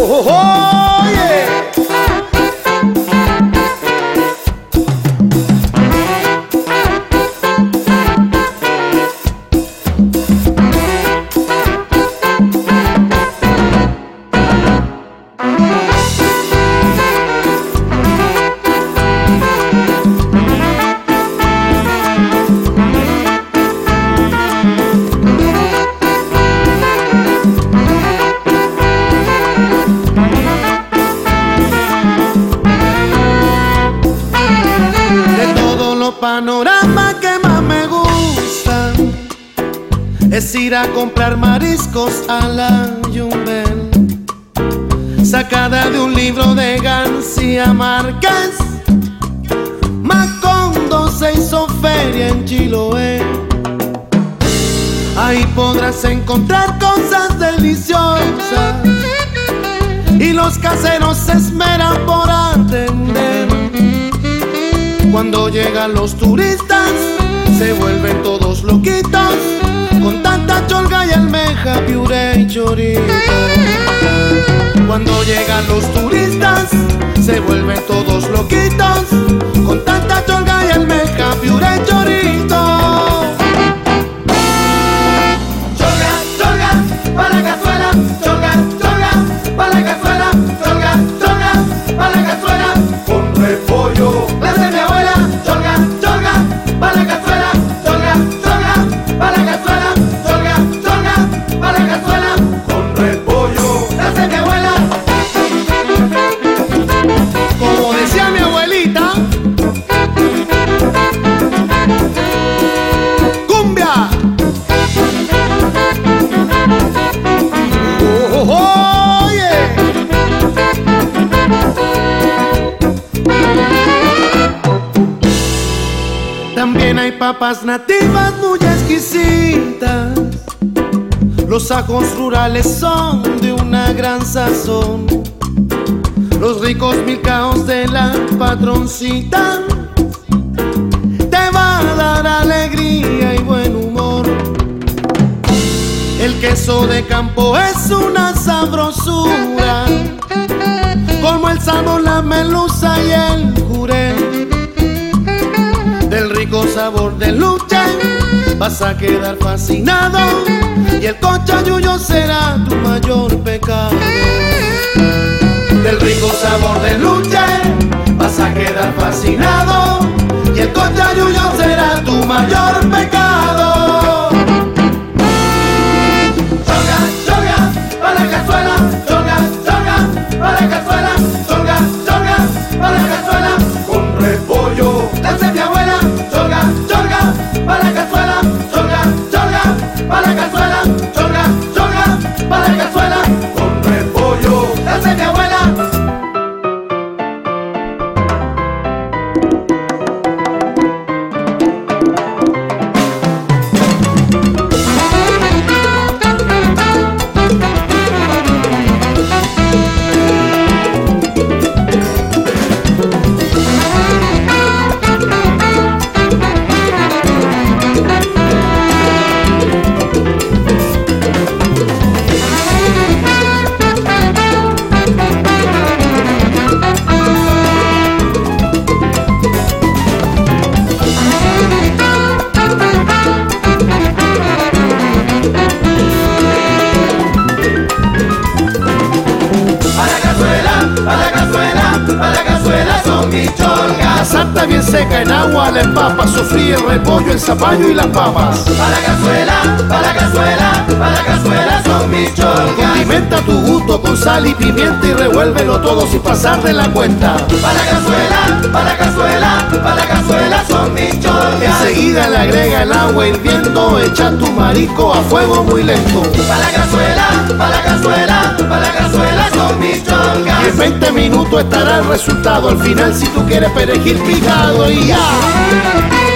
oh, oh, oh. Ir a comprar mariscos a la Yumbel, sacada de un libro de García Márquez. Macondo se hizo feria en Chiloé. Ahí podrás encontrar cosas deliciosas y los caseros se esmeran por atender. Cuando llegan los turistas, se vuelven todos loquitos cholga y almeja, piure y chorito. Cuando llegan los papas nativas muy exquisitas. Los ajos rurales son de una gran sazón. Los ricos milcaos de la patroncita te va a dar alegría y buen humor. El queso de campo es una sabrosura, como el sabor, la melusa sabor del luche vas a quedar fascinado y el cochayuyo será tu mayor pecado. Del rico sabor de luche vas a quedar fascinado santa bien seca en agua la empapa, sofríe el repollo, el zapallo y las papas. Pa' la cazuela, pa' la cazuela, pa' la cazuela son mis cholgas. Condimenta tu gusto con sal y pimienta y revuélvelo todo sin pasar de la cuenta. Pa' la cazuela, pa' la cazuela, pa' la cazuela son mis cholgas. Enseguida le agrega el agua hirviendo, echa tu marisco a fuego muy lento. Pa' la cazuela, pa' la cazuela, pa' la cazuela En 20 minutos estará el resultado. Al final, si tú quieres perejil picado y ya.